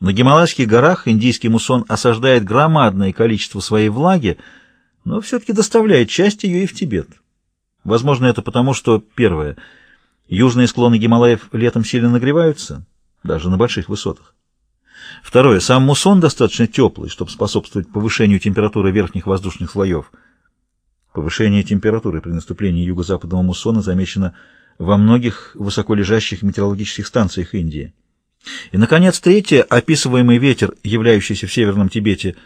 На Гималайских горах индийский муссон осаждает громадное количество своей влаги, но все-таки доставляет часть ее и в Тибет. Возможно, это потому, что, первое, южные склоны Гималаев летом сильно нагреваются, даже на больших высотах. Второе, сам муссон достаточно теплый, чтобы способствовать повышению температуры верхних воздушных слоев. Повышение температуры при наступлении юго-западного муссона замечено во многих высоколежащих метеорологических станциях Индии. И, наконец, третье, описываемый ветер, являющийся в Северном Тибете,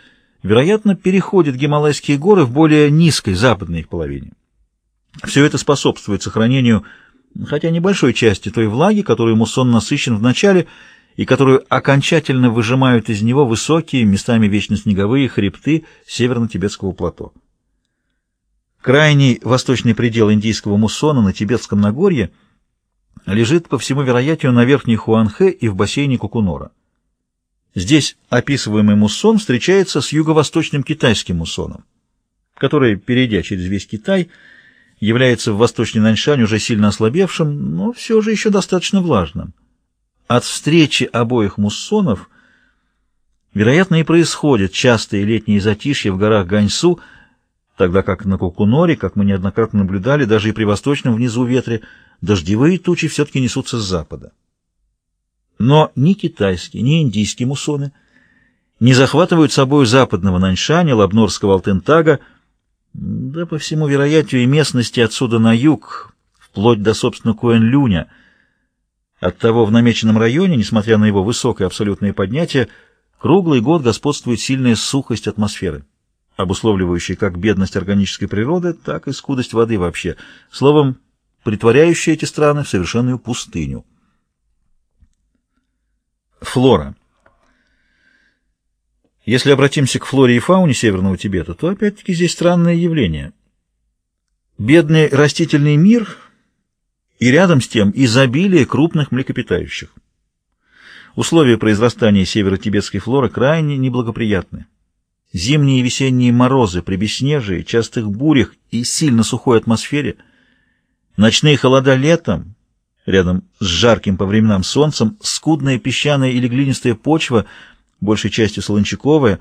вероятно, переходит Гималайские горы в более низкой западной их половине. Все это способствует сохранению, хотя небольшой части той влаги, которую муссон насыщен в начале и которую окончательно выжимают из него высокие, местами вечно снеговые хребты северно-тибетского плато. Крайний восточный предел индийского муссона на Тибетском Нагорье – лежит, по всему вероятию, на верхней Хуанхэ и в бассейне Кукунора. Здесь описываемый муссон встречается с юго-восточным китайским муссоном, который, перейдя через весь Китай, является в восточный Наньшань уже сильно ослабевшим, но все же еще достаточно влажным. От встречи обоих муссонов, вероятно, и происходит частые летние затишья в горах Ганьсу, тогда как на Кукуноре, как мы неоднократно наблюдали, даже и при восточном внизу ветре, дождевые тучи все-таки несутся с запада. Но ни китайские, ни индийские муссоны не захватывают собой западного Наньшаня, Лабнорского Алтентага, да, по всему вероятию, и местности отсюда на юг, вплоть до, собственно, Куэн-Люня. Оттого в намеченном районе, несмотря на его высокое абсолютное поднятие, круглый год господствует сильная сухость атмосферы, обусловливающая как бедность органической природы, так и скудость воды вообще. Словом, притворяющая эти страны в совершенную пустыню. Флора. Если обратимся к флоре и фауне Северного Тибета, то опять-таки здесь странное явление. Бедный растительный мир и рядом с тем изобилие крупных млекопитающих. Условия произрастания северо-тибетской флоры крайне неблагоприятны. Зимние и весенние морозы при бесснежии, частых бурях и сильно сухой атмосфере – Ночные холода летом, рядом с жарким по временам солнцем, скудная песчаная или глинистая почва, большей частью солончаковая,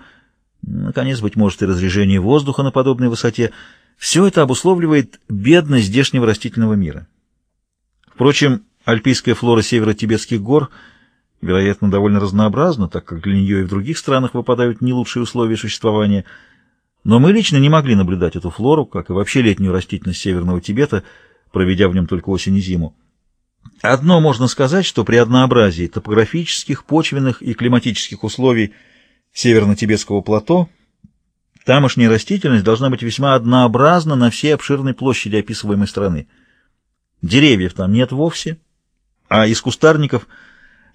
наконец, быть может, и разрежение воздуха на подобной высоте, все это обусловливает бедность здешнего растительного мира. Впрочем, альпийская флора северо-тибетских гор, вероятно, довольно разнообразна, так как для нее и в других странах выпадают не лучшие условия существования, но мы лично не могли наблюдать эту флору, как и вообще летнюю растительность Северного Тибета, проведя в нем только осень и зиму. Одно можно сказать, что при однообразии топографических, почвенных и климатических условий северно-тибетского плато тамошняя растительность должна быть весьма однообразна на всей обширной площади описываемой страны. Деревьев там нет вовсе, а из кустарников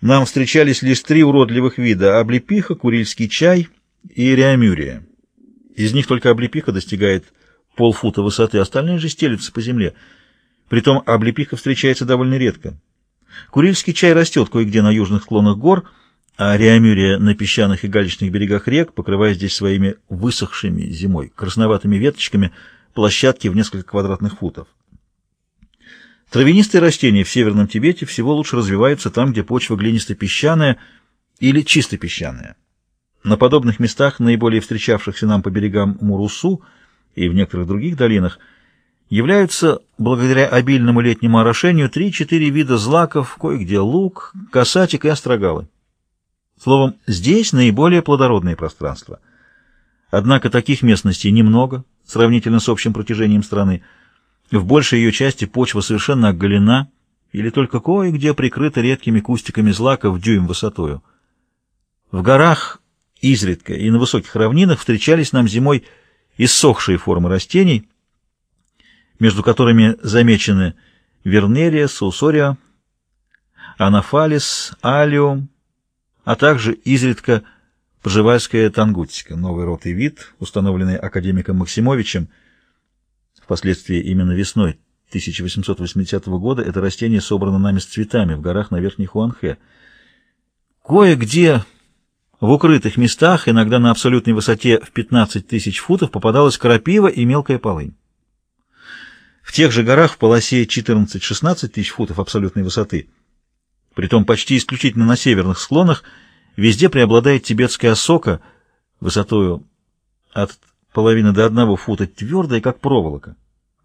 нам встречались лишь три уродливых вида – облепиха, курильский чай и реамюрия. Из них только облепиха достигает полфута высоты, остальные же стелются по земле – Притом облепиха встречается довольно редко. Курильский чай растет кое-где на южных склонах гор, а реамюрия на песчаных и галечных берегах рек, покрывая здесь своими высохшими зимой красноватыми веточками площадки в несколько квадратных футов. Травянистые растения в Северном Тибете всего лучше развиваются там, где почва глинисто-песчаная или чисто песчаная. На подобных местах, наиболее встречавшихся нам по берегам Мурусу и в некоторых других долинах, являются, благодаря обильному летнему орошению, три-четыре вида злаков, кое-где лук, касатик и острогалы. Словом, здесь наиболее плодородное пространство. Однако таких местностей немного, сравнительно с общим протяжением страны. В большей ее части почва совершенно оголена или только кое-где прикрыта редкими кустиками злака в дюйм высотою. В горах изредка и на высоких равнинах встречались нам зимой иссохшие формы растений – между которыми замечены Вернерия, Саусориа, Анафалис, Алиум, а также изредка Пржевальская тангутика, новый род и вид, установленный академиком Максимовичем. Впоследствии именно весной 1880 года это растение собрано нами с цветами в горах на Верхней Хуанхэ. Кое-где в укрытых местах, иногда на абсолютной высоте в 15 тысяч футов, попадалась крапива и мелкая полынь. В тех же горах в полосе 14-16 тысяч футов абсолютной высоты, притом почти исключительно на северных склонах, Везде преобладает тибетская осока, высотою от половины до одного фута, твердая, как проволока.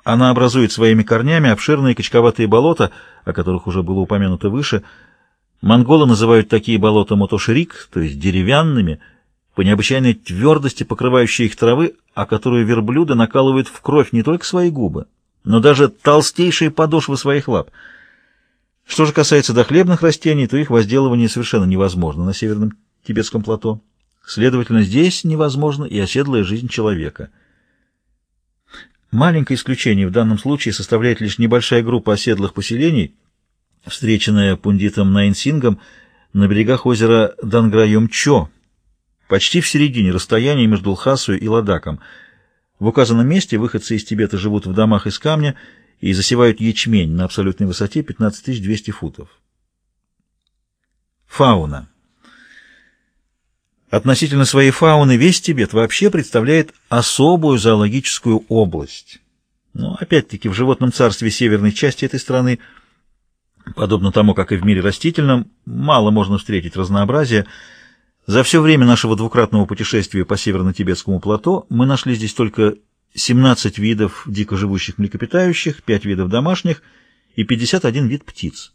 Она образует своими корнями обширные качковатые болота, о которых уже было упомянуто выше. Монголы называют такие болота мотошрик, то есть деревянными, по необычайной твердости покрывающей их травы, а которую верблюда накалывают в кровь не только свои губы, но даже толстейшие подошвы своих лап. Что же касается дохлебных растений, то их возделывание совершенно невозможно на северном тибетском плато. Следовательно, здесь невозможна и оседлая жизнь человека. Маленькое исключение в данном случае составляет лишь небольшая группа оседлых поселений, встреченная пундитом Найнсингом на берегах озера Данграйом-Чо, почти в середине расстояния между Лхасу и Ладаком. В указанном месте выходцы из Тибета живут в домах из камня и засевают ячмень на абсолютной высоте 15200 футов. Фауна. Относительно своей фауны весь Тибет вообще представляет особую зоологическую область. Но опять-таки в животном царстве северной части этой страны, подобно тому, как и в мире растительном, мало можно встретить разнообразия. За все время нашего двукратного путешествия по северно-тибетскому плато мы нашли здесь только 17 видов дико живущих млекопитающих, 5 видов домашних и 51 вид птиц.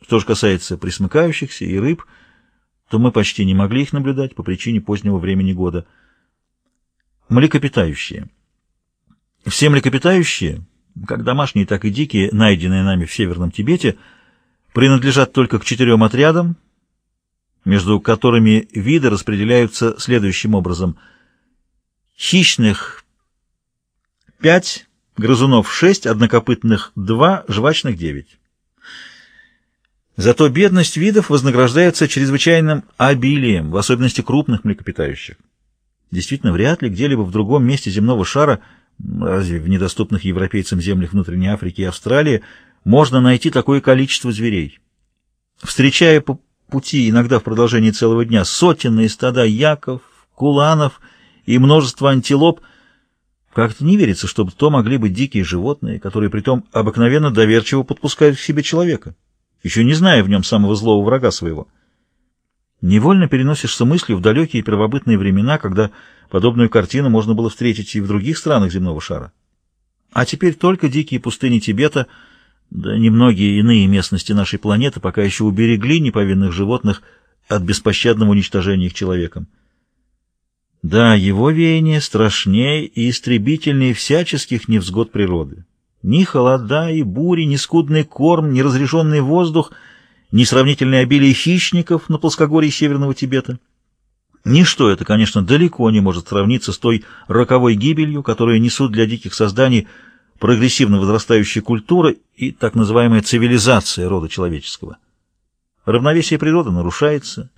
Что же касается присмыкающихся и рыб – то мы почти не могли их наблюдать по причине позднего времени года. Млекопитающие. Все млекопитающие, как домашние, так и дикие, найденные нами в Северном Тибете, принадлежат только к четырем отрядам, между которыми виды распределяются следующим образом. Хищных – пять, грызунов – шесть, однокопытных – два, жвачных – девять. Зато бедность видов вознаграждается чрезвычайным обилием, в особенности крупных млекопитающих. Действительно, вряд ли где-либо в другом месте земного шара, разве в недоступных европейцам землях внутренней Африки и Австралии, можно найти такое количество зверей. Встречая по пути, иногда в продолжении целого дня, сотенные стада яков, куланов и множество антилоп, как-то не верится, чтобы то могли быть дикие животные, которые притом обыкновенно доверчиво подпускают к себе человека еще не зная в нем самого злого врага своего. Невольно переносишься мыслью в далекие первобытные времена, когда подобную картину можно было встретить и в других странах земного шара. А теперь только дикие пустыни Тибета, да немногие иные местности нашей планеты пока еще уберегли неповинных животных от беспощадного уничтожения их человеком. Да, его веяние страшнее и истребительнее всяческих невзгод природы. Ни холода и бури, ни скудный корм, ни разреженный воздух, ни сравнительное обилие хищников на плоскогорье Северного Тибета. Ничто это, конечно, далеко не может сравниться с той роковой гибелью, которую несут для диких созданий прогрессивно возрастающая культура и так называемая цивилизация рода человеческого. Равновесие природы нарушается,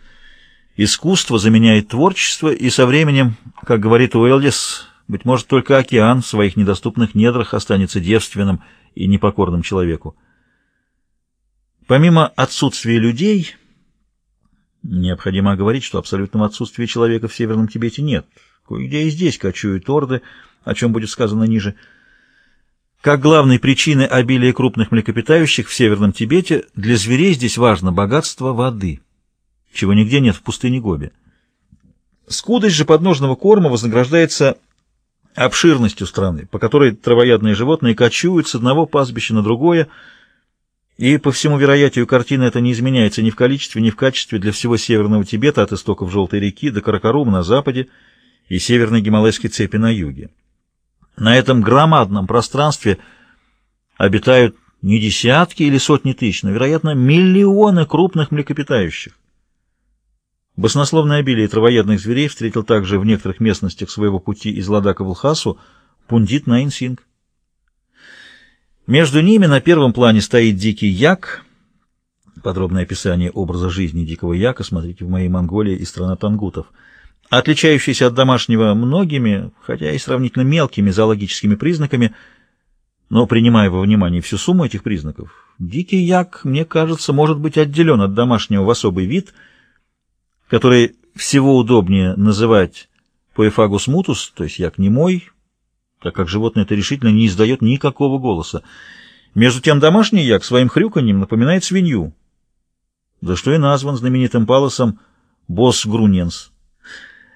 искусство заменяет творчество, и со временем, как говорит Уэллис, быть может, только океан в своих недоступных недрах останется девственным и непокорным человеку. Помимо отсутствия людей, необходимо говорить, что абсолютного отсутствия человека в Северном Тибете нет. Кое-где и здесь кочуют орды, о чем будет сказано ниже. Как главной причины обилия крупных млекопитающих в Северном Тибете для зверей здесь важно богатство воды, чего нигде нет в пустыне Гоби. Скудость же подножного корма вознаграждается обширностью страны, по которой травоядные животные кочуют с одного пастбища на другое, и по всему вероятию картина эта не изменяется ни в количестве, ни в качестве для всего Северного Тибета от истоков Желтой реки до Каракарума на западе и Северной Гималайской цепи на юге. На этом громадном пространстве обитают не десятки или сотни тысяч, но, вероятно, миллионы крупных млекопитающих. Баснословное обилие травоядных зверей встретил также в некоторых местностях своего пути из Ладака в Лхасу пундит Найнсинг. Между ними на первом плане стоит дикий як. Подробное описание образа жизни дикого яка смотрите в моей Монголии и страна тангутов. Отличающийся от домашнего многими, хотя и сравнительно мелкими зоологическими признаками, но принимая во внимание всю сумму этих признаков, дикий як, мне кажется, может быть отделен от домашнего в особый вид – который всего удобнее называть поэфагус мутус, то есть як немой, так как животное это решительно не издает никакого голоса. Между тем домашний як своим хрюканьем напоминает свинью, за что и назван знаменитым палосом Босс Груненс.